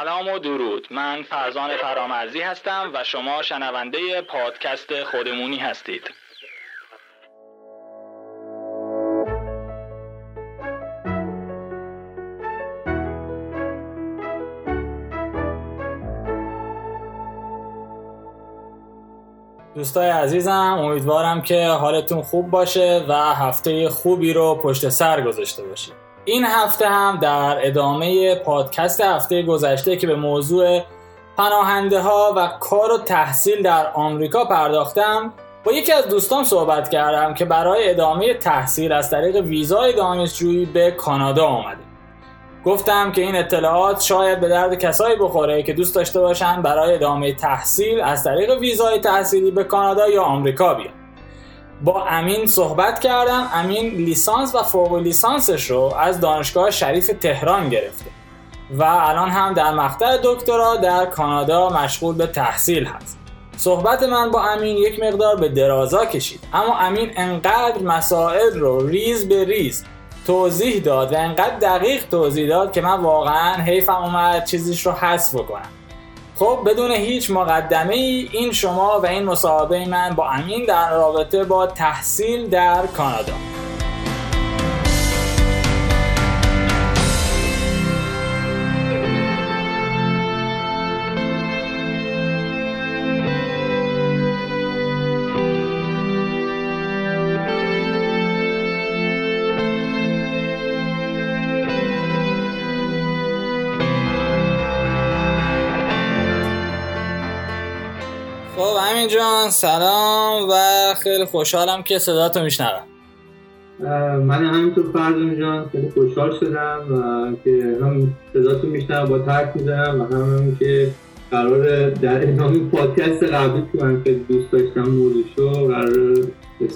سلام و درود. من فرزان فرامرزی هستم و شما شنونده پادکست خودمونی هستید. دوستای عزیزم امیدوارم که حالتون خوب باشه و هفته خوبی رو پشت سر گذاشته باشید. این هفته هم در ادامه پادکست هفته گذشته که به موضوع پناهنده ها و کار و تحصیل در آمریکا پرداختم با یکی از دوستان صحبت کردم که برای ادامه تحصیل از طریق ویزای دانشجویی به کانادا آمده. گفتم که این اطلاعات شاید به درد کسایی بخوره که دوست داشته باشن برای ادامه تحصیل از طریق ویزای تحصیلی به کانادا یا آمریکا بیان. با امین صحبت کردم. امین لیسانس و فوق لیسانسش رو از دانشگاه شریف تهران گرفته و الان هم در مقطع دکترا در کانادا مشغول به تحصیل هست. صحبت من با امین یک مقدار به درازا کشید. اما امین انقدر مسائل رو ریز به ریز توضیح داد و انقدر دقیق توضیح داد که من واقعا حیفم اومد چیزیش رو حذف بکنم. خب بدون هیچ مقدمه ای این شما و این مصاحبه من با امین در رابطه با تحصیل در کانادا. جان سلام و خیلی خوشحالم که صداتو میشنوم. من همینطور فرزان جان خیلی خوشحال شدم و که هم صداتو میشنم با ترک می‌زنم و هم, هم که قرار در ادامه پادکست قبلی که من خیلی دوست داشتم موضوعشو قرار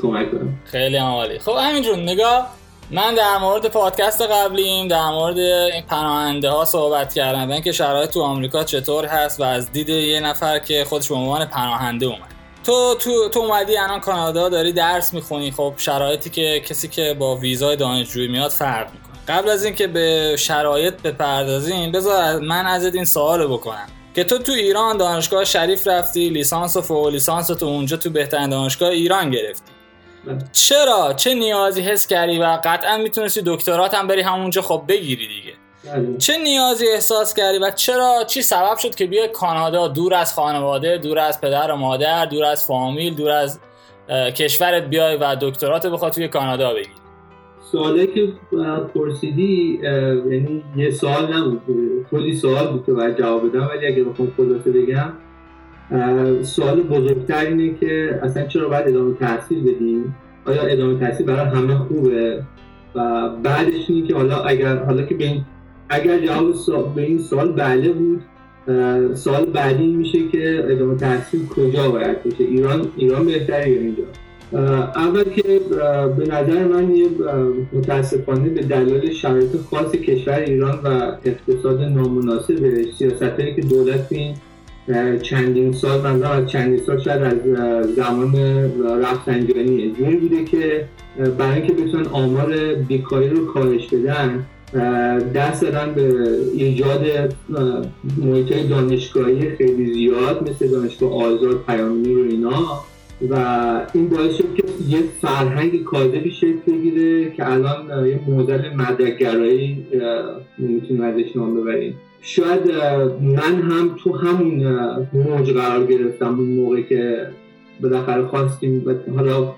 کمک کنم. خیلی عالی. خب همین جون نگاه من در مورد پادکست قبلیم در مورد این پناهنده ها صحبت کردم و اینکه شرایط تو آمریکا چطور هست و از دید یه نفر که خودش به عنوان پناهنده اومد. تو تو تو اومدی الان کانادا داری درس می‌خونی. خب شرایطی که کسی که با ویزای دانشجویی میاد فرق می‌کنه. قبل از اینکه به شرایط بپردازیم بذار من ازت این سوال بکنم. که تو تو ایران دانشگاه شریف رفتی لیسانس و فوق لیسانس تو اونجا تو بهترین دانشگاه ایران گرفتی. چرا؟ چه نیازی حس کردی و قطعا می‌تونستی دکترات هم بری همونجا خب بگیری دیگه؟ چه نیازی احساس کردی و چرا چی سبب شد که بیای کانادا دور از خانواده دور از پدر و مادر دور از فامیل دور از کشورت بیای و دکترات بخواد توی کانادا بگیری سوالی که پرسیدی یعنی یه سوال نبود. کلی سوال بود که باید جواب بدم ولی اگه بخوام خلاصه بگم سوال بزرگتر اینه که اصلا چرا باید ادامه تحصیل بدیم آیا ادامه تحصیل برای همه خوبه؟ و بعدش اینه که حالا اگر حالا که به این اگر جواب به این سوال بله بود سوال بعدی میشه که ادامه تحصیل کجا باید بشه ایران ایران بهتره یا اینجا؟ اول که به نظر من یه متاسفانه به دلایل شرایط خاص کشور ایران و اقتصاد نامناسب سیاست هایی که دولت این چندین سال از چندین سال شاید از زمان رفسنجانی جوری بوده که برای اینکه بتونن آمار بیکاری رو کاهش بدن دست دادن به ایجاد محیط دانشگاهی خیلی زیاد مثل دانشگاه آزاد پیامنی رو اینا. و این باعث شد که یه فرهنگ کاذبی شکل بگیره که الان یه مدل مدرکگرایی می‌تونیم ازش نام ببریم. شاید من هم تو همون موج قرار گرفتم اون موقع که بالاخره خواستیم و حالا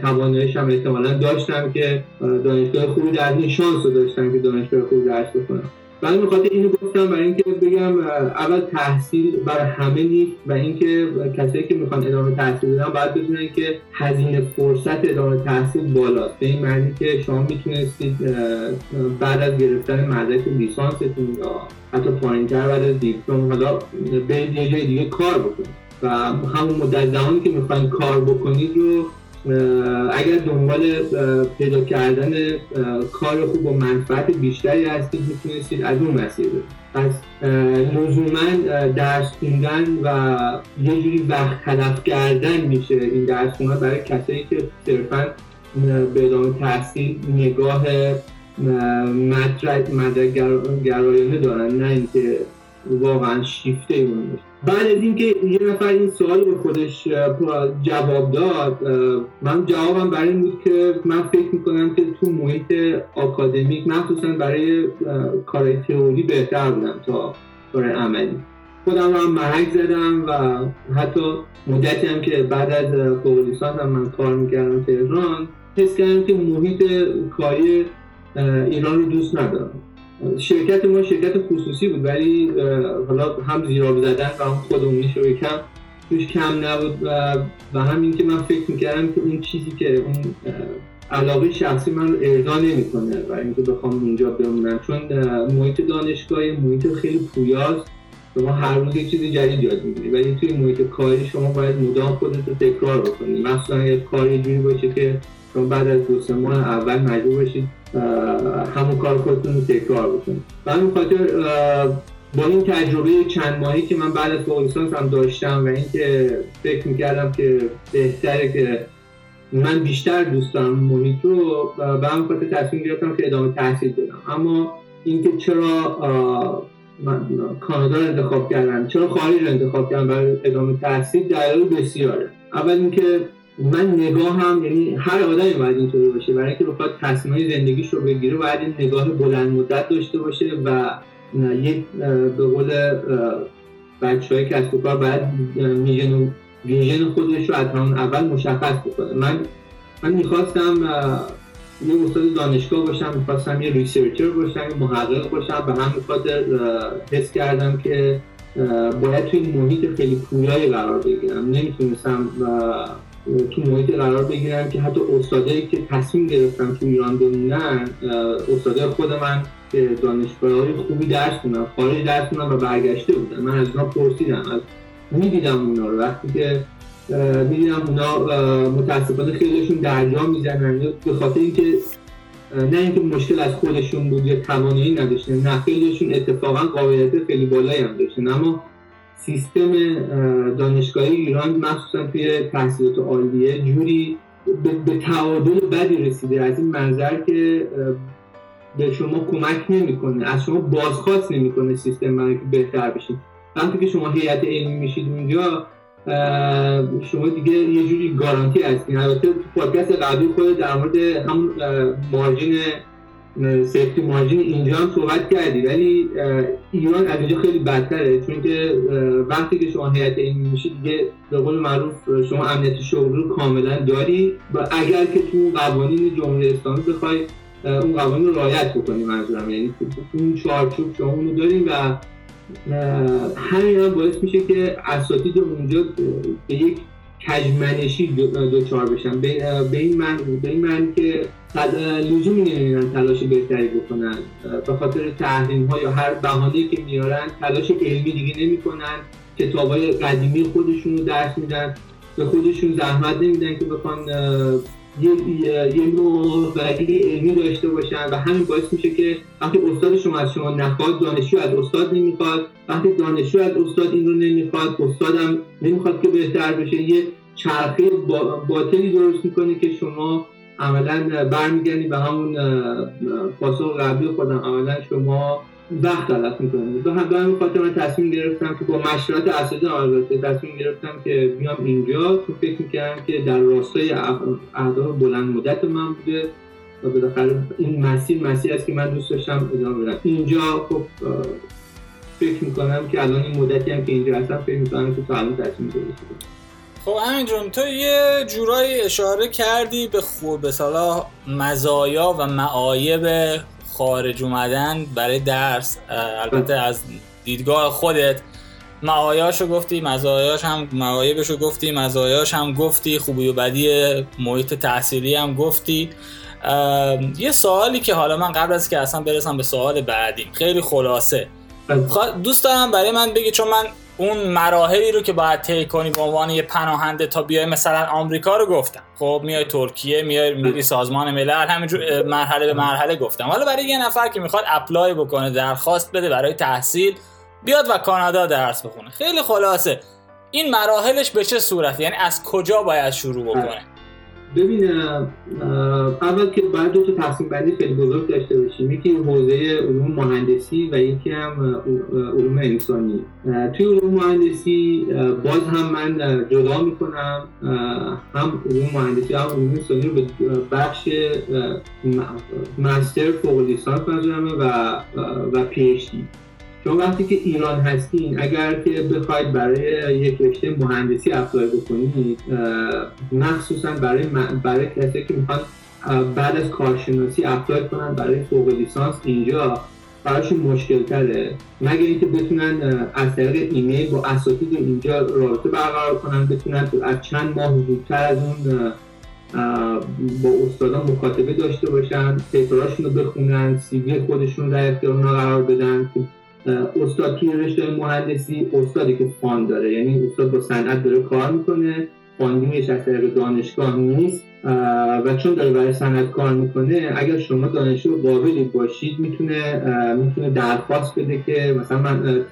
توانایش هم احتمالا داشتم که دانشگاه خوبی در این شانس رو داشتم که دانشگاه خوبی درس بکنم من می‌خواد اینو گفتم برای اینکه بگم اول تحصیل برای همه نیست و اینکه کسایی که می‌خوان ادامه تحصیل بدن باید بدونن که هزینه فرصت ادامه تحصیل بالاست. به این معنی که شما می‌تونستید بعد از گرفتن مدرک لیسانستون یا حتی پایینتر بعد از دیپلم حالا به یه جای دیگه کار بکنید. و همون مدت زمانی که می‌خواین کار بکنید رو اگر دنبال پیدا کردن کار خوب و منفعت بیشتری هستید می‌تونستید از اون مسیر پس لزوما درس خوندن و یه جوری وقت تلف کردن میشه این درس خوندن برای کسایی که صرفا به ادامه تحصیل نگاه مدرک گرایانه دارن نه اینکه واقعا شیفته اون بعد از اینکه یه نفر این سوال به خودش جواب داد من جوابم برای این بود که من فکر می‌کنم که تو محیط آکادمیک مخصوصا برای کار تئوری بهتر بودم تا کار عملی. خودم هم محک زدم و حتی مدتی هم که بعد از فوق هم من کار می‌کردم تهران حس کردم که محیط کاری ایران رو دوست ندارم. شرکت ما شرکت خصوصی بود ولی حالا هم زیرا زدن و هم خودمونی شو کم. توش کم نبود و, و همین که من فکر می‌کردم که اون چیزی که اون علاقه شخصی من رو ارضا نمی‌کنه و اینکه بخوام اونجا بمونم. چون محیط دانشگاهی محیط خیلی پویاست شما هر روز یک چیز جدید یاد می‌گیری. ولی توی محیط کاری شما باید مدام خودت رو تکرار بکنی. مخصوصا یه کاری جوری باشه که شما بعد از دو سه ماه اول مجبور باشید همون کار خودتون تکرار بکنید. و همین خاطر با این تجربه چند ماهی که من بعد از فوق هم داشتم و اینکه فکر می‌کردم که بهتره که من بیشتر دوست دارم محیط رو به همین خاطر تصمیم گرفتم که ادامه تحصیل بدم. اما اینکه چرا من کانادا رو انتخاب کردم چرا خارج رو انتخاب کردم برای ادامه تحصیل دلایل بسیاره. اول اینکه من نگاه هم یعنی هر آدمی باید اینطوری باشه. برای اینکه بخواد تصمیم زندگیش رو بگیره باید این نگاه بلند مدت داشته باشه و یک به قول بچه های کسب و کار باید ویژن خودش رو از همون اول مشخص بکنه. من من می‌خواستم یه استاد دانشگاه باشم می‌خواستم یه ریسرچر باشم یه محقق باشم به همین خاطر حس کردم که باید توی این محیط خیلی پویایی قرار بگیرم. نمی‌تونستم تو محیط قرار بگیرم که حتی استادایی که تصمیم گرفتم تو ایران بمونن استادای خود من که دانشگاه های خوبی درس کنن خارج درس کنن و برگشته بودن من از اونا پرسیدم از می‌دیدم اونا رو. وقتی که می‌دیدم اونا متاسفانه خیلیشون درجا می‌زنن به خاطر اینکه نه اینکه مشکل از خودشون بود یا توانایی نداشتن نه خیلیشون اتفاقا قابلیت خیلی بالایی هم داشتن. اما سیستم دانشگاهی ایران مخصوصا توی تحصیلات عالیه جوری به, تعادل بدی رسیده. از این منظر که به شما کمک نمی‌کنه. از شما بازخواست نمی‌کنه سیستم برای که بهتر بشید وقتی که شما هیئت علمی میشید اونجا شما دیگه یه جوری گارانتی هستین. البته تو پادکست قبلی خود در مورد همون مارجین سیفتی مارجین اینجا هم صحبت کردی ولی ایران از اینجا خیلی بدتره چون که وقتی که شما هیئت علمی میشید دیگه به قول معروف شما امنیت شغلی رو کاملا داری و اگر که تو قوانین جمهوری اسلامی بخوای اون قوانین رو رعایت بکنی منظورم یعنی اون چارچوب شما اونو داریم و همین هم باعث میشه که اساتید اونجا به یک کجمنشی دوچار بشن. به این من به این من که لزومی نمیدن تلاش بهتری بکنن. به خاطر تحریم ها یا هر بهانه که میارن تلاش علمی دیگه نمی‌کنن. کتاب های قدیمی خودشون رو درس میدن. به خودشون زحمت نمیدن که بخوان یه نوع علمی داشته باشن و همین باعث میشه که وقتی استاد شما از شما نخواد دانشجو از استاد نمی‌خواد. وقتی دانشجو از استاد این رو نمی‌خواد استادم نمی‌خواد که بهتر بشه. یه چرخه باطلی درست می‌کنه که شما عملا برمیگردی به همون پاسخ قبلی خودم. عملا شما وقت تلف می‌کنم. به همین خاطر من تصمیم گرفتم که با مشورت اساتید البته تصمیم گرفتم که بیام اینجا. تو فکر می‌کردم که در راستای اهداف بلند مدت من بوده و بالاخره این مسیر مسیر است که من دوست داشتم ادامه بدم. اینجا خب فکر می‌کنم که الان این مدتی هم که اینجا هستم فکر می‌کنم که تا الان تصمیم گرفتم خب همین جون تو یه جورایی اشاره کردی به خوب به مزایا و معایب خارج اومدن برای درس. البته از دیدگاه خودت معایاشو گفتی مزایاش هم معایبشو گفتی مزایاش هم گفتی خوبی و بدی محیط تحصیلی هم گفتی. یه سوالی که حالا من قبل از که اصلا برسم به سوال بعدیم. خیلی خلاصه. دوست دارم برای من بگی چون من اون مراحلی رو که باید طی کنی به عنوان یه پناهنده تا بیای مثلا آمریکا رو گفتم. خب میای ترکیه میای میری سازمان ملل همینجور مرحله به مرحله گفتم. حالا برای یه نفر که می‌خواد اپلای بکنه درخواست بده برای تحصیل بیاد و کانادا درس بخونه. خیلی خلاصه. این مراحلش به چه صورت؟ یعنی از کجا باید شروع بکنه؟ ببین اول که باید دو تا تقسیم بندی خیلی بزرگ داشته باشیم. یکی حوزه علوم مهندسی و یکی هم علوم انسانی. توی علوم مهندسی باز هم من جدا می‌کنم هم علوم مهندسی هم علوم انسانی رو به بخش master فوق لیسانس و و PhD چون وقتی که ایران هستین اگر که بخواید برای یک رشته مهندسی apply بکنید مخصوصا برای برای کسی که می‌خوان بعد از کارشناسی apply کنن برای فوق لیسانس اینجا براشون مشکل تره مگر اینکه بتونن از طریق ایمیل با اساتید اینجا رابطه برقرار کنن بتونن از چند ماه زودتر از اون با استادان مکاتبه داشته باشن paper اشون رو بخونن CV خودشون در اختیار قرار بدن. استاد توی رشته مهندسی استادی که fund داره. یعنی استاد با صنعت داره کار می‌کنه. funding ش از طریق دانشگاه نیست و چون داره برای صنعت کار می‌کنه اگر شما دانشجو قابلی باشید می‌تونه می‌تونه درخواست بده که مثلا من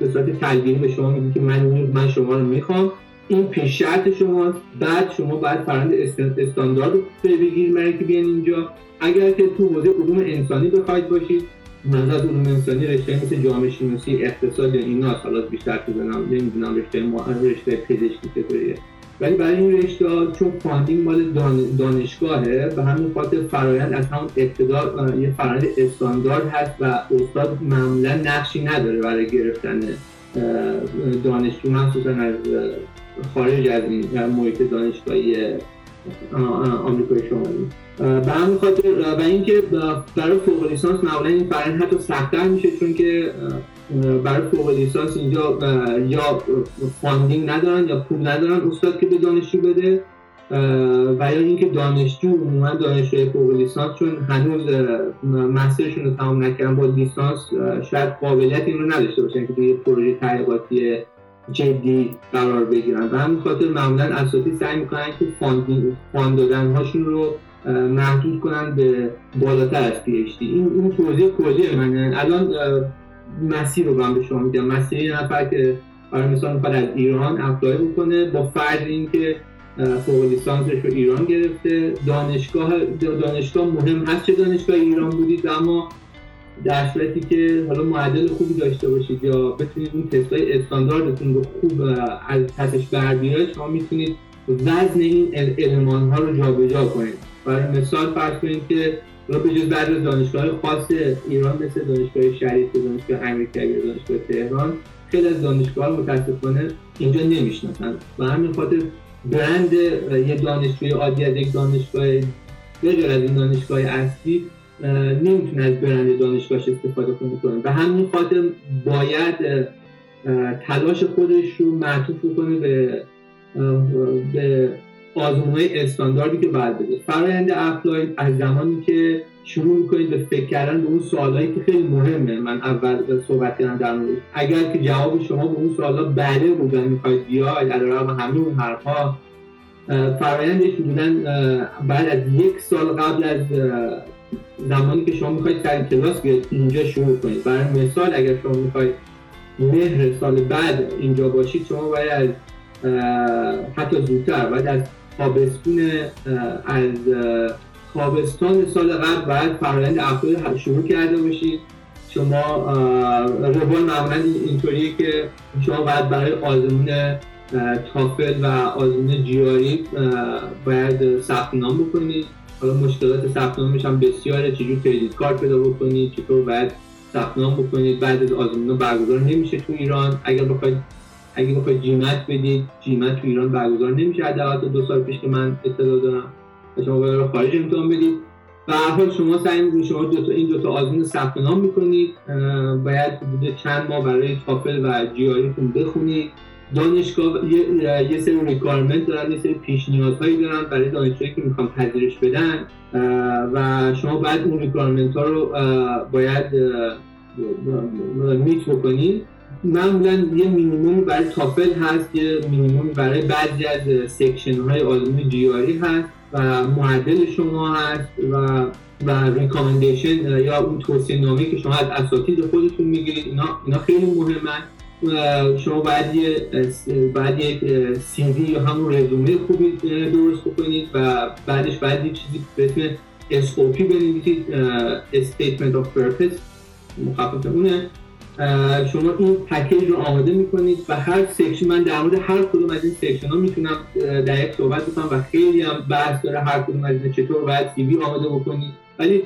به صورت تلفنی به شما میگه که من من شما رو می‌خوام. این پیش شرط شماست بعد شما باید فرایند استاندارد رو بگیرید برای که بیان اینجا. اگر که تو حوزه علوم انسانی بخواید باشید من از علوم انسانی رشته مثل جامعه شناسی اقتصاد یا اینا حالا بیشتر بنامم نمی‌دونم رشته ما رشته پزشکی چطوریه. ولی برای این رشته چون funding مال دانشگاهه به همین خاطر فرایند از همون ابتدا یه فرایند استاندارد هست و استاد معمولا نقشی نداره برای گرفتن دانشجو مخصوصا از خارج از این محیط دانشگاهی آمریکای شمالی. به همین خاطر و اینکه برای فوق لیسانس معمولا این فرآیند حتی سختتر میشه چون که برای فوق لیسانس اینجا یا funding ندارن یا پول ندارن استاد که به دانشجو بده و یا اینکه دانشجو عموما دانشجوی فوق لیسانس چون هنوز master شون رو تمام نکردن با لیسانس شاید قابلیت این رو نداشته باشن که توی پروژه تحقیقاتی جدی قرار بگیرن. و همین خاطر معمولا اساتید سعی می‌کنن که fund دادن هاشون رو محدود کنن به بالاتر از PhD این این توضیح کلی منه الان مسیر رو من به شما میگم مسیر یه نفر که برای مثال می‌خواد از ایران apply بکنه با فرض اینکه فوق لیسانسش رو ایران گرفته. دانشگاه دانشگاه مهم هست چه دانشگاه ایران بودید؟ اما در صورتی که حالا معدل خوبی داشته باشید یا بتونید اون تستای استانداردتون رو خوب از پسش بر شما می‌تونید وزن این علمان ها رو جابجا کنید. برای مثال فرض کنید که حالا به جز بعد دانشگاه خاص ایران مثل دانشگاه شریف دانشگاه امیرکبیر دانشگاه تهران خیلی از دانشگاه متاسفانه اینجا نمی‌شناسن و همین خاطر برند یه دانشجوی عادی از یک دانشگاه بجر از این دانشگاه اصلی نمی‌تونه از برند دانشگاهش استفاده کنه و همین خاطر باید تلاش خودش رو معطوف کنه به به آزمون های استانداردی که باید بده. فرایند اپلای از زمانی که شروع می‌کنید به فکر کردن به اون سوالایی که خیلی مهمه. من اول صحبت کردم در مورد اگر که جواب شما به اون سوالا بله بودن می‌خواید بیاید علیرغم همه اون حرفها فرایندش بودن بعد از یک سال قبل از زمانی که شما می‌خواید سر کلاس بیاید اینجا شروع کنید. برای مثال اگر شما می‌خواید مهر سال بعد اینجا باشید شما باید حتی زودتر باید از تابستون از تابستان سال قبل باید فرآیند افراد شروع کرده باشید. شما روال معمولا اینطوریه که شما باید برای آزمون تافل و آزمون جیاری باید ثبت نام بکنید. حالا مشکلات ثبت نامش هم بسیاره. چجور کردیت کارت پیدا بکنید؟ چطور باید ثبت نام بکنید؟ بعد از آزمون برگزار نمیشه تو ایران. اگر بخواید اگه بخواید جیمت بدید جیمت تو ایران برگزار نمیشه. حداقل دو سال پیش که من اطلاع دارم. و شما باید خارج امتحان بدید. و حال شما سعی می‌کنید شما دو تا این دو تا آزمون ثبت نام می‌کنید باید حدود چند ماه برای TOEFL و GRE تون بخونید. دانشگاه یه, یه سری requirement دارن یه سری پیش نیازهایی دارن برای دانشجویی که می‌خوان پذیرش بدن و شما باید اون requirement ها رو باید meet بکنید. معمولا یه مینیموم برای TOEFL هست یه مینیموم برای بعضی از section های آزمون GRE هست و معدل شما هست و و recommendation یا اون توصیه نامه که شما از اساتید خودتون می‌گیرید اینا, اینا خیلی مهمه. شما باید یه باید یک CV یا همون رزومه خوبی درست بکنید و بعدش باید یه چیزی به اسم SOP بنویسید of Purpose. مخفف اونه. شما این package رو آماده می‌کنید و هر section من در مورد هر کدوم از این section ها می‌تونم در یک صحبت بکنم و خیلی هم بحث داره هر کدوم از این چطور باید CV آماده بکنید. ولی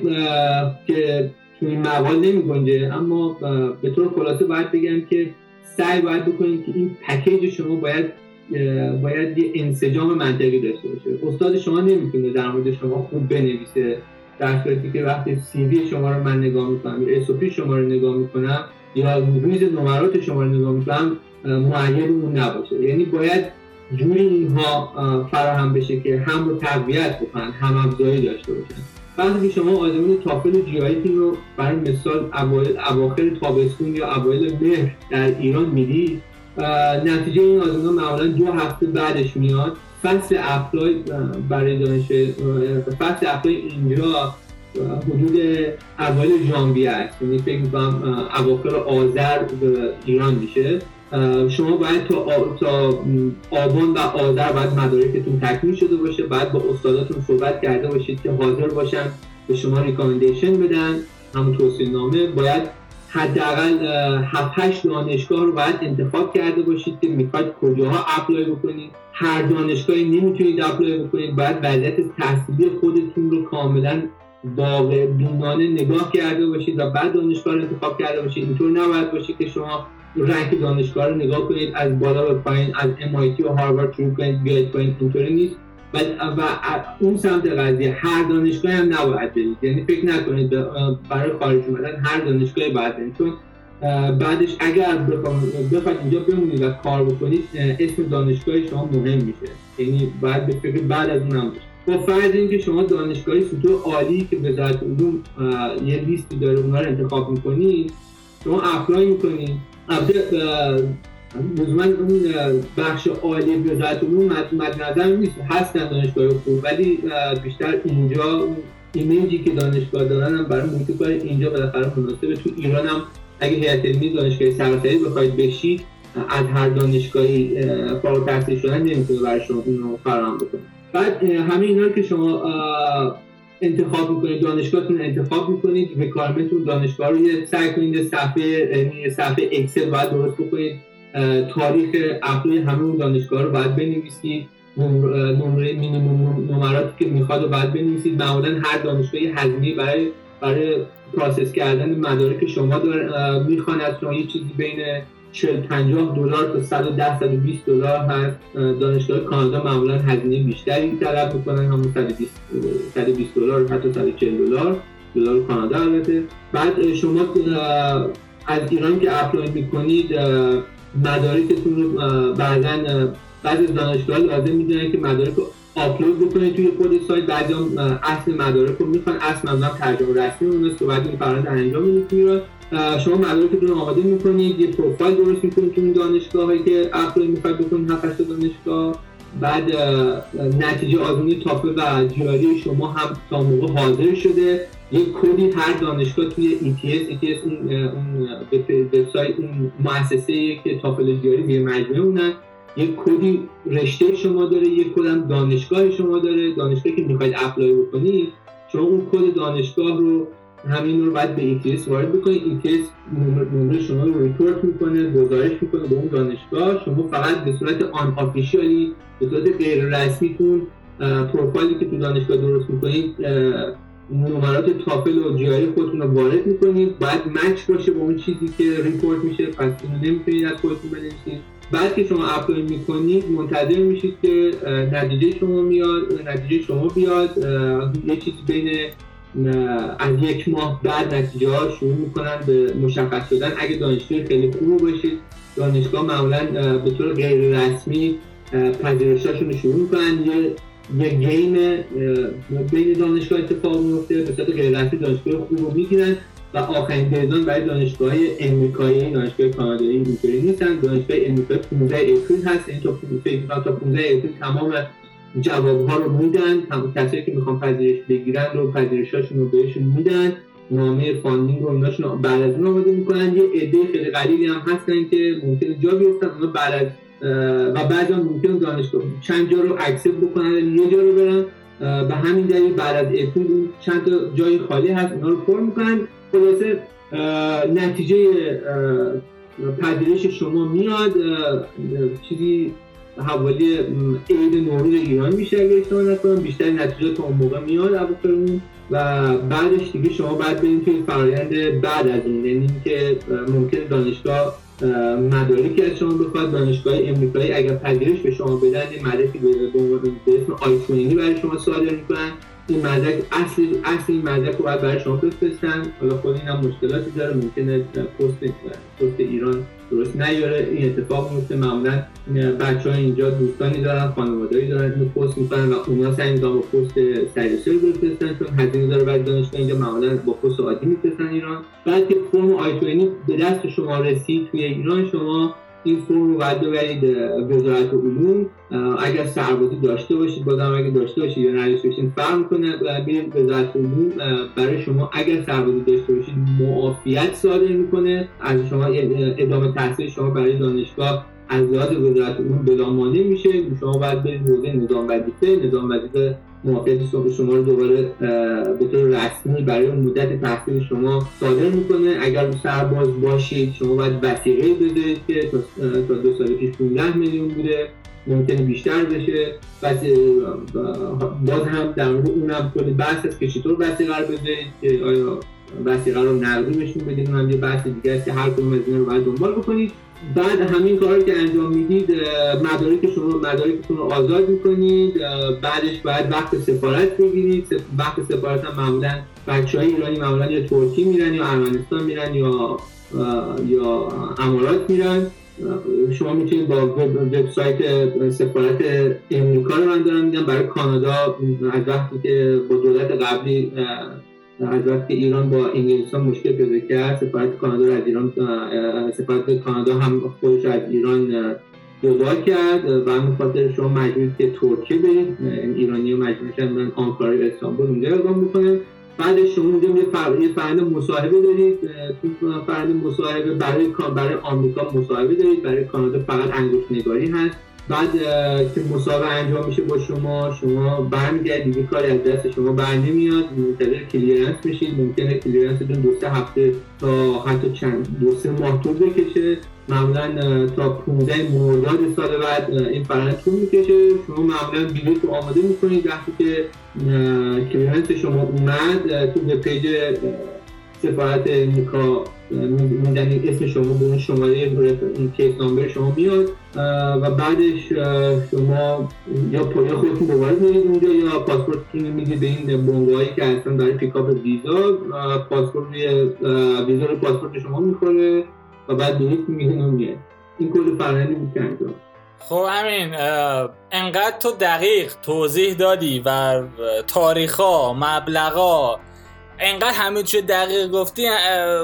که تو این مقال نمی اما به طور خلاصه باید بگم که سعی باید بکنید که این package شما باید باید یه انسجام منطقی داشته باشه. استاد شما نمی‌تونه در مورد شما خوب بنویسه در صورتی که وقتی CV شما رو من نگاه می‌کنم یا SOP شما رو نگاه می‌کنم یا ریز نمرات شما رو نگاه می‌کنم مبین اون نباشه. یعنی باید جوری اینها فراهم بشه که هم رو تقویت بکنن هم افزایی داشته باشن. وقتی که شما آزمون TOEFL و GRE رو برای مثال اواخر تابستون یا اوایل مهر در ایران می‌دید نتیجه این آزمون معمولا دو هفته بعدش میاد. فصل apply برای دانش فصل apply اینجا حدود اول ژانویه است. یعنی فکر می‌کنم اواخر آذر ایران میشه. شما باید تا, تا آبان و آذر باید مدارکتون تکمیل شده باشه باید با استاداتون صحبت کرده باشید که حاضر باشن به شما recommendation بدن. همون توصیه نامه باید حداقل 7 8 دانشگاه رو باید انتخاب کرده باشید که می‌خواید کجاها apply بکنید. هر دانشگاهی نمی‌تونید apply بکنید. باید وضعیت تحصیلی خودتون رو کاملا واقع بینانه نگاه کرده باشید و بعد دانشگاه رو انتخاب کرده باشید. اینطور نباید باشه که شما رنگ دانشگاه رو نگاه کنید از بالا به پایین از MIT و هاروارد شروع کنید بیاید پایین اینطوری نیست. و, اون سمت قضیه هر دانشگاه هم نباید برید. یعنی فکر نکنید برای خارج اومدن هر دانشگاهی باید برید. چون بعدش اگر بخواید اینجا بمونید و کار بکنید اسم دانشگاه شما مهم میشه. یعنی باید به فکر بعد از اون هم با فرض اینکه شما دانشگاهی سطوح عالی که وزارت علوم یه لیستی داره اونها رو انتخاب می‌کنید شما اپلای می‌کنید. لزوما اون بخش عالی وزارت علوم مد نظر نیست هستن دانشگاه خوب ولی بیشتر اینجا ایمیجی که دانشگاه دارن هم برای محیط کار اینجا بالاخره مناسبه. تو ایران هم اگه هیئت علمی دانشگاه سراسری بخواید بشید از هر دانشگاهی فارغ التحصیل شدن نمی‌تونه برای شما اون فراهم بکنه. بعد همه اینا که شما انتخاب می‌کنید دانشگاهتون انتخاب می‌کنید requirement تون دانشگاه رو یه سعی کنید صفحه یعنی صفحه Excel باید درست بکنید. تاریخ apply همه اون دانشگاه رو باید بنویسید. نمره مینیموم نمراتی که می‌خواد رو باید بنویسید. معمولا هر دانشگاهی هزینه برای برای process کردن مدارک شما می‌خوان از شما یه چیزی بین 40 50 دلار تا 110 120 دلار هست دانشگاه کانادا معمولا هزینه بیشتری طلب می‌کنن همون 120 120 دلار حتی 140 دلار دلار کانادا البته. بعد شما از ایران که apply می‌کنید مدارکتون رو بعضا بعضی دانشگاه لازم می‌دونن که مدارک آپلود بکنید توی خود سایت بعضی اصل مدارک رو می‌خوان اصل به علاوه ترجمه رسمی اون که بعد این فرآیند انجام می‌دید. شما مدارکتون رو آماده می‌کنید یه پروفایل درست می‌کنید تو اون دانشگاهی که apply می‌خواید بکنید هفت دانشگاه. بعد نتیجه آزمون TOEFL و GRE شما هم تا موقع حاضر شده یک کدی هر دانشگاه توی ETS ETS اون اون وبسایت اون مؤسسه که TOEFL GRE به مجموعه اونن یک کدی رشته شما داره یک کدم دانشگاه شما داره. دانشگاهی که می‌خواید apply بکنید شما اون کد دانشگاه رو همین رو باید به ETS وارد بکنید ETS نمره شما رو report می‌کنه گزارش می‌کنه به اون دانشگاه. شما فقط به صورت unofficially به صورت غیر رسمیتون پروفایلی که تو دانشگاه درست می‌کنید نمرات تافل و GRE خودتون رو وارد می‌کنید. باید match باشه با اون چیزی که report میشه. پس اینو نمی‌تونید از خودتون بنویسید. بعد که شما apply می‌کنید منتظر میشید که نتیجه شما میاد نتیجه شما بیاد. یه چیزی بین از یک ماه بعد نتیجه ها شروع می‌کنن به مشخص شدن. اگه دانشجوی خیلی خوب باشید دانشگاه معمولا به طور غیر رسمی پذیرشاشون شروع می‌کنن. یه یه game بین دانشگاه اتفاق میفته به صورت غیر رسمی دانشگاه خوب رو می‌گیرن و آخرین deadline برای دانشگاه امریکایی دانشگاه کانادایی اینطوری نیستن. دانشگاه امریکایی 15 April هست. این تا تا 15 April تمام جواب ها رو میدن. کسایی که می‌خوان پذیرش بگیرن رو پذیرشاشون رو بهشون میدن. نامه funding رو اوناشون بعد از اون آماده می‌کنن. یه عده خیلی قلیلی هم هستن که ممکنه جا بیفتن. اونا بعد از و بعضی هم ممکن دانشگاه چند جا رو accept بکنن یه جا رو برن. به همین دلیل بعد از April چند تا جای خالی هست. اونا رو پر می‌کنن. خلاصه نتیجه پذیرش شما میاد. چیزی حوالی عید نوروز ایران میشه اگر اشتباه نکنم. بیشتر نتیجه اون موقع میاد اواخر و بعدش دیگه شما بعد بریم توی فرایند بعد از اون. یعنی که ممکن دانشگاه مدارکی از شما بخواد. دانشگاه امریکایی اگر پذیرش به شما بدن یه مدرکی به عنوان به اسم آی برای شما صادر می‌کنن. این مدرک اصل اصل این مدرک رو باید برای شما بفرستن. حالا خود این هم مشکلاتی داره. ممکنه پست پست ایران درست نیاره. این اتفاق میفته. معمولا بچه ها اینجا دوستانی دارن خانوادهایی دارن اینو پست می‌کنن و اونا سعی می‌کنن با پست سریسر بفرستن چون هزینه داره برای دانشگاه اینجا. معمولا با پست عادی میفرستن ایران. بعد که فرم آی به دست شما رسید توی ایران شما این فرم رو باید ببرید وزارت علوم اگر سربازی داشته باشید بازم اگر داشته باشید یا نداشته باشید فرق می‌کنه برید وزارت علوم برای شما اگر سربازی داشته باشید معافیت صادر می‌کنه. از شما ادامه تحصیل شما برای دانشگاه از لحاظ وزارت علوم بلا میشه. شما باید برید حوزه نظام وظیفه نظام وظیفه موافقت شما رو دوباره به طور رسمی برای مدت تحصیل شما صادر می‌کنه. اگر سرباز باشید شما باید وسیقه بذارید که تا دو سال پیش 15 میلیون بوده. ممکنه بیشتر بشه. بس باز هم در مورد اونم کلی بحث هست که چطور وسیقه رو بذارید که آیا وسیقه رو نقدی بهشون بدید. اونم یه بحث دیگه است که هر کدوم از رو باید دنبال بکنید. بعد همین کار که انجام می‌دید مدارک شما مدارکتون رو آزاد می‌کنید بعدش باید وقت سفارت بگیرید. وقت سفارت هم معمولا بچه های ایرانی معمولا یا ترکی میرن یا ارمنستان میرن یا یا امارات میرن. شما می‌تونید با وبسایت سفارت امریکا رو من دارم میگم برای کانادا از وقتی که با دولت قبلی از وقتی ایران با انگلستان مشکل پیدا کرد سفارت کانادا از ایران سفارت کانادا هم خودش از ایران جدا کرد. و همون خاطر شما مجبورید که ترکیه برید. ایرانی و مجبور شدن آنکارا استانبول اونجا اقدام بعدش شما اونجا یه فرند مصاحبه دارید. تو فرند مصاحبه برای برای آمریکا مصاحبه دارید. برای کانادا فقط انگشت نگاری هست. بعد که مسابقه انجام میشه با شما شما برمیگردید دیگه کاری از دست شما بر نمیاد منتظر کلیرنس میشید ممکنه کلیرنستون دو سه هفته تا حتی چند دو سه ماه طول بکشه. معمولا تا 15 مرداد سال بعد این فرآیند طول می‌کشه. شما معمولا بلیط رو آماده می‌کنید. وقتی که clearance شما اومد تو به page سفارت امریکا میدنی اسم شما به اون شماره case number شما میاد و بعدش شما یا پای خودتون دوباره میرید اونجا یا پاسپورتتون می‌دید به این بونگاهایی که هستن برای پیکاپ ویزا پاسپورت ویزا رو پاسپورت شما می‌خوره و بعد درست میگه میاد. این کل فرنده بود که انجام خب همین انقدر تو دقیق توضیح دادی و تاریخا مبلغا انقدر همه چیز دقیق گفتی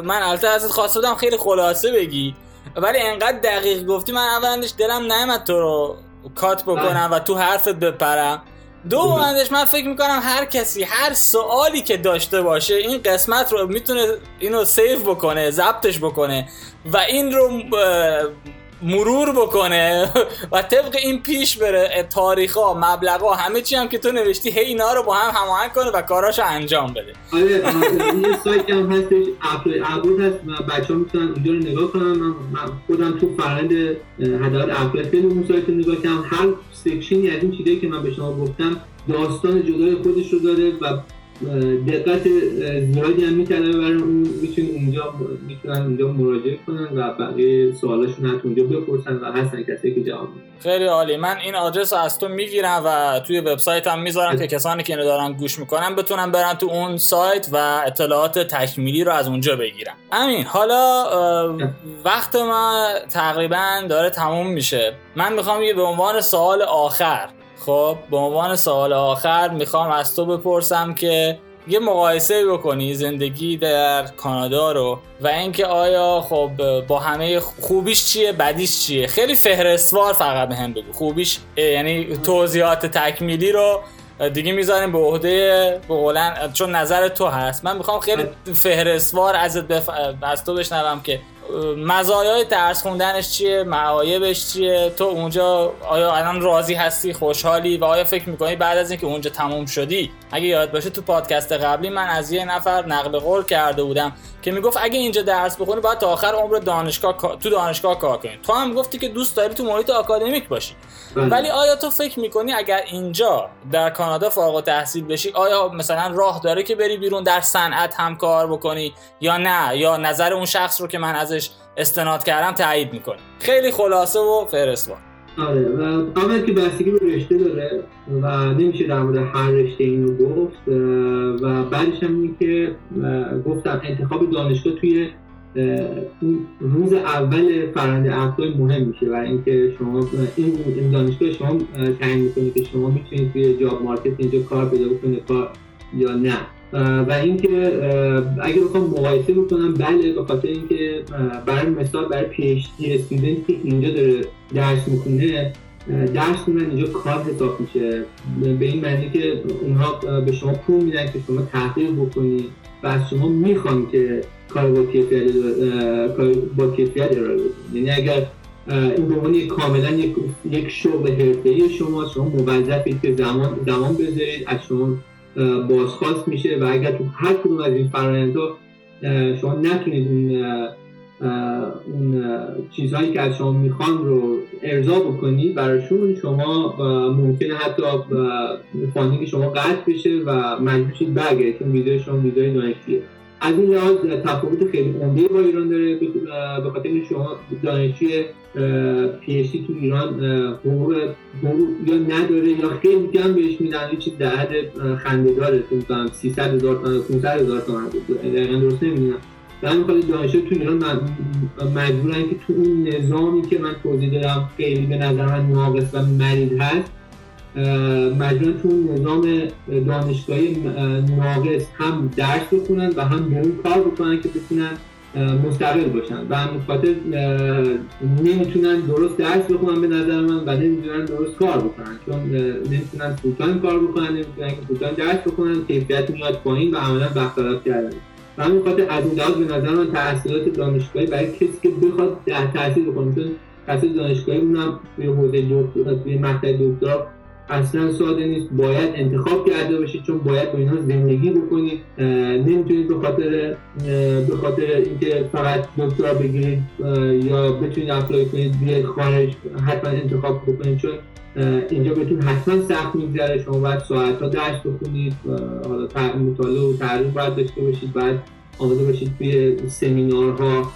من البته ازت خواسته بودم خیلی خلاصه بگی. ولی انقدر دقیق گفتی من اولندش دلم نیامد تو رو کات بکنم و تو حرفت بپرم. دو من فکر می‌کنم هر کسی هر سوالی که داشته باشه این قسمت رو می‌تونه اینو سیف بکنه ضبطش بکنه. و این رو مرور بکنه و طبق این پیش بره تاریخا مبلغا همه چی هم که تو نوشتی هی اینا رو با هم هماهنگ کنه و کاراشو انجام بده. آره یه سایت هم هستش اپل هست و بچه ها می‌تونن اونجا رو نگاه کنن. من خودم تو فرند هدایت اپل خیلی اون سایت رو نگاه کردم. هر سکشنی از این چیزایی که من به شما گفتم داستان جدای خودش رو داره و دقت زیادی هم می‌کنه برای اون می‌تونن اونجا می‌تونن اونجا مراجعه کنن و بقیه سوالاشون حتی اونجا بپرسن و هستن کسی که جواب خیلی عالی. من این آدرس رو از تو می‌گیرم و توی وبسایت هم می‌ذارم که کسانی که اینو دارن گوش می‌کنن بتونن برن تو اون سایت و اطلاعات تکمیلی رو از اونجا بگیرن. امین حالا وقت ما تقریبا داره تموم میشه. من می‌خوام یه به عنوان سوال آخر خب به عنوان سوال آخر می‌خوام از تو بپرسم که یه مقایسه بکنی زندگی در کانادا رو و اینکه آیا خب با همه خوبیش چیه بدیش چیه؟ خیلی فهرستوار فقط به هم بگو. خوبیش یعنی توضیحات تکمیلی رو دیگه می‌ذاریم به عهده به چون نظر تو هست. من می‌خوام خیلی فهرستوار ازت بف... از تو بشنوم که مزایای درس خوندنش چیه؟ معایبش چیه؟ تو اونجا آیا الان راضی هستی؟ خوشحالی؟ و آیا فکر می‌کنی بعد از اینکه اونجا تموم شدی اگه یاد باشه تو پادکست قبلی من از یه نفر نقل قول کرده بودم که می‌گفت اگه اینجا درس بخونی باید تا آخر عمر دانشگاه تو دانشگاه کار کنی. تو هم گفتی که دوست داری تو محیط آکادمیک باشی. بله. ولی آیا تو فکر می‌کنی اگر اینجا در کانادا فارغ تحصیل بشی آیا مثلا راه داره که بری بیرون در صنعت هم کار بکنی یا نه؟ یا نظر اون شخص رو که من ازش استناد کردم تایید می‌کنی خیلی خلاصه و فهرست‌وار آره و اول که بستگی به رشته داره و نمیشه در مورد هر رشته اینو گفت و بعدش هم این که گفتم انتخاب دانشگاه توی روز اول فرآیند apply مهم میشه و اینکه شما این دانشگاه شما تعیین می‌کنه که شما می‌تونید توی job market اینجا کار پیدا بکنید یا نه. و اینکه اگه بخوام مقایسه بکنم بله به خاطر اینکه برای مثال برای پی اچ دی استودنت که اینجا داره درس می‌کنه درس خوندن اینجا کار حساب میشه. به این معنی که اونها به شما پول میدن که شما تحقیق بکنید و از شما می‌خوان که کار با کیفیت با کیفیت ارائه یعنی اگر این به عنوان کاملا یک یک شغل حرفه‌ای شما شما موظفید که زمان زمان بذارید از شما بازخواست میشه و اگر تو هر کدوم از این فرآیندها شما نتونید اون اون چیزهایی که از شما می‌خوان رو ارضا بکنید براشون شما ممکنه حتی funding شما قطع بشه و مجبور شید برگردید. چون ویزای شما ویزای دانشجویه از این لحاظ تفاوت خیلی عمده با ایران داره. به خاطر شما دانشجوی PhD تو ایران حقوق یا نداره یا خیلی کم بهش میدن. یه چیز در حد خنده داره مثلا 300 هزار تومان 500 هزار تومان دقیقا درست نمی‌دونم. در خاطر دانشجو تو ایران مجبورن که تو اون نظامی که من توضیح دادم خیلی به نظر من ناقص و مریض هست مجبورن تو نظام دانشگاهی ناقص هم درس بخونن و هم به اون کار بکنن که بتونن مستقل باشن. و هم خاطر نمی‌تونن درست درس بخونن به نظر من و نمی‌تونن درست کار بکنن. چون نمی‌تونن full-time کار بکنن نمی‌تونن که full-time درس بخونن کیفیت میاد پایین و عملا برخلاف کردن. و همین خاطر از این لحاظ به نظر من تحصیلات دانشگاهی برای کسی که بخواد تحصیل بکنه. چون تحصیل دانشگاهی اونم توی حوزه دکترا توی مقطع دکترا اصلا ساده نیست. باید انتخاب کرده باشید چون باید با اینها زندگی بکنید نمی‌تونید به خاطر به خاطر اینکه فقط دکترا بگیرید یا بتونید apply کنید بیاید خارج حتما انتخاب بکنید. چون اینجا بهتون حتما سخت میگذره. شما باید ساعت ها درس بخونید حالا مطالعه و تعریف باید داشته باشید. بعد آماده باشید توی سمینارها.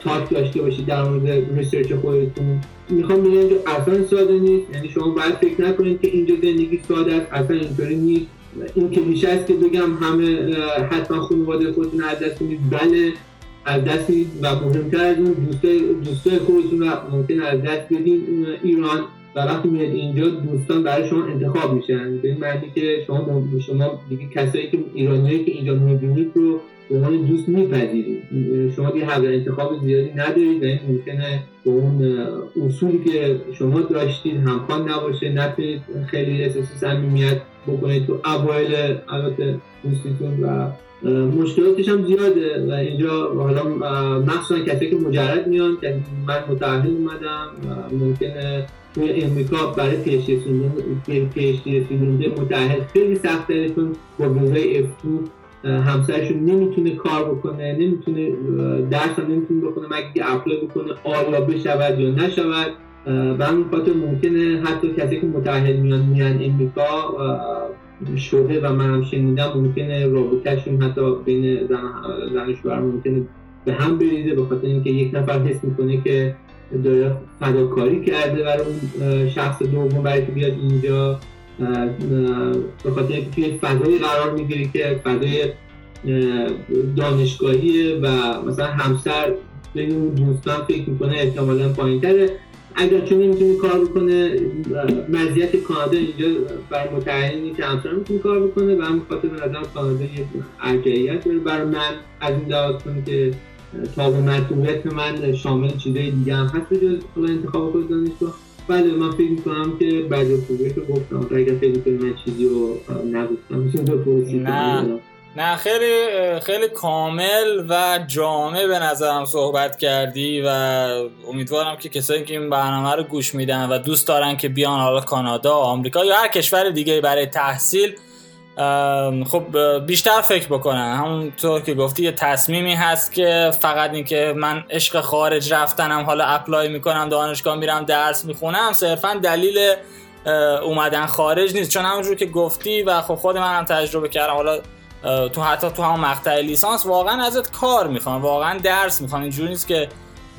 talk داشته باشید در مورد research خودتون. می‌خوام بگم اینجا اصلا ساده نیست. یعنی شما باید فکر نکنید که اینجا زندگی ساده است اصلا اینطوری نیست. این کلیشه است که بگم همه حتما خانواده خودتون از دست می‌دید بله از دست می‌دید. و مهمتر از اون دوستای خودتون ممکن از دست بدین. ایران و وقتی میاد اینجا دوستان برای شما انتخاب میشن. به این معنی که شما شما دیگه کسایی که ایرانیایی که اینجا می‌بینید رو به عنوان دوست میپذیرید. شما دیگه حق انتخاب زیادی ندارید و این ممکنه به اون اصولی که شما داشتید همخوان نباشه نتونید خیلی احساس صمیمیت بکنید. تو اوایل البته دوستیتون و مشکلاتش هم زیاده و اینجا حالا مخصوصا کسی که مجرد میان که من متعهد اومدم ممکنه امریکا برای پیشتی رسیدونده متعهد. خیلی سخته چون با ویزای افتو همسرشون نمی‌تونه کار بکنه نمی‌تونه درس هم نمی‌تونه بکنه مگه اپلای بکنه آیا بشود یا نشود. و همین خاطر ممکنه حتی کسی که متعهد میان میان امریکا شده و من هم شنیدم ممکنه رابطهشون حتی بین زن, زن شوهر ممکنه به هم بریزه به خاطر اینکه یک نفر حس می‌کنه که داره فداکاری کرده برای اون شخص دوم برای که بیاد اینجا به خاطر اینکه توی فضایی قرار می‌گیری که فضای دانشگاهیه و مثلا همسر به اون دوستان فکر می‌کنه احتمالا پایین تره اگر چون نمی‌تونه کار بکنه مزیت کانادا اینجا برای متعینی که همسر می‌تونه کار بکنه و هم خاطر به نظر کانادا یه ارجعیت برای من از این لحاظ که تا به من شامل چیزای دیگه هم هست جز انتخاب خود دانشگاه. بله من فکر می‌کنم که بعد خوبی رو گفتم اگر فکر می‌کنم من چیزی رو نگفتم نه. نه خیلی خیلی کامل و جامع به نظرم صحبت کردی و امیدوارم که کسایی که این برنامه رو گوش میدن و دوست دارن که بیان حالا کانادا آمریکا یا هر کشور دیگه برای تحصیل خب بیشتر فکر بکنن همونطور که گفتی یه تصمیمی هست که فقط اینکه من عشق خارج رفتنم حالا اپلای می‌کنم دانشگاه میرم درس می‌خونم صرفا دلیل اومدن خارج نیست. چون همونجور که گفتی و خب خود من هم تجربه کردم حالا تو حتی تو هم مقطع لیسانس واقعا ازت کار می‌خوان واقعا درس می‌خوان اینجوری نیست که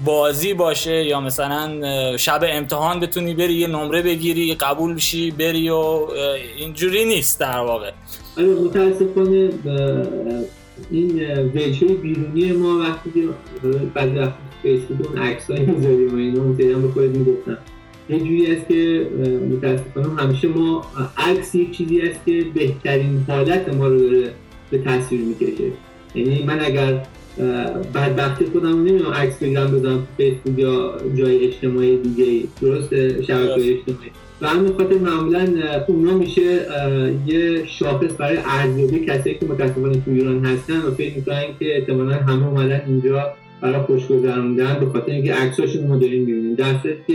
بازی باشه یا مثلا شب امتحان بتونی بری یه نمره بگیری قبول بشی بری و اینجوری نیست در واقع. آره متاسفانه این وجه بیرونی ما وقتی که بعد وقتی فیسبوک اون عکس های می‌ذاریم و اینا اون به خودت می‌گفتن یه جوری است که متاسفانه همیشه ما عکس یک چیزی است که بهترین حالت ما رو داره به تصویر می‌کشه. یعنی من اگر بدبختی خودم نمی‌دونم عکس بگیرم بزنم فیسبوک یا جای اجتماعی دیگه درست. شبکه اجتماعی. و همین خاطر معمولا اونا میشه یه شاخص برای ارزیابی کسایی که متاسفانه تو ایران هستن و فکر می‌کنن که احتمالا همه اومدن اینجا برای خوش گذروندن به خاطر اینکه عکساشون ما داریم می‌بینیم. در که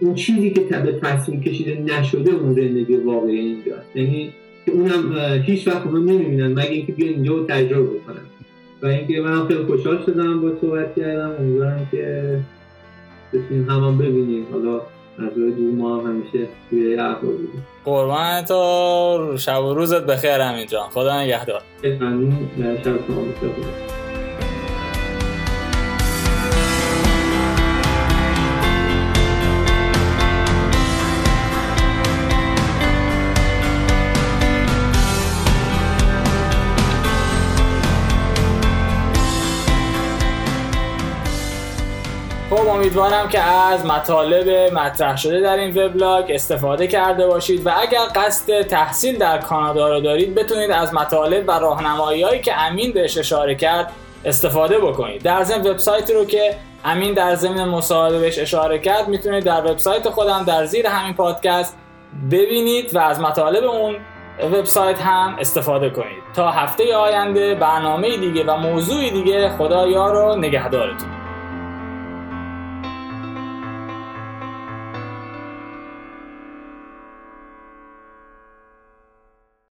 اون چیزی که به تصویر کشیده نشده اون زندگی واقعی اینجاست. یعنی که اونم هیچ وقت اونا نمی‌بینن مگه اینکه بیان اینجا و تجربه بکنن. و اینکه من خیلی خوشحال شدم با صحبت کردم. امیدوارم که بتونیم همان ببینیم. حالا از روی دور ما همیشه توی احوال بودیم. قربان تو. شب و روزت بخیر همین جان. خدا نگهدار. ممنون. شب شما بخیر. امیدوارم که از مطالب مطرح شده در این وبلاگ استفاده کرده باشید و اگر قصد تحصیل در کانادا رو دارید بتونید از مطالب و راهنمایی‌هایی که امین بهش اشاره کرد استفاده بکنید. در ضمن وبسایتی رو که امین در ضمن مصاحبه بهش اشاره کرد می‌تونید در وبسایت خودم در زیر همین پادکست ببینید و از مطالب اون وبسایت هم استفاده کنید. تا هفته آینده برنامه دیگه و موضوع دیگه خدا یار و نگهدارتون.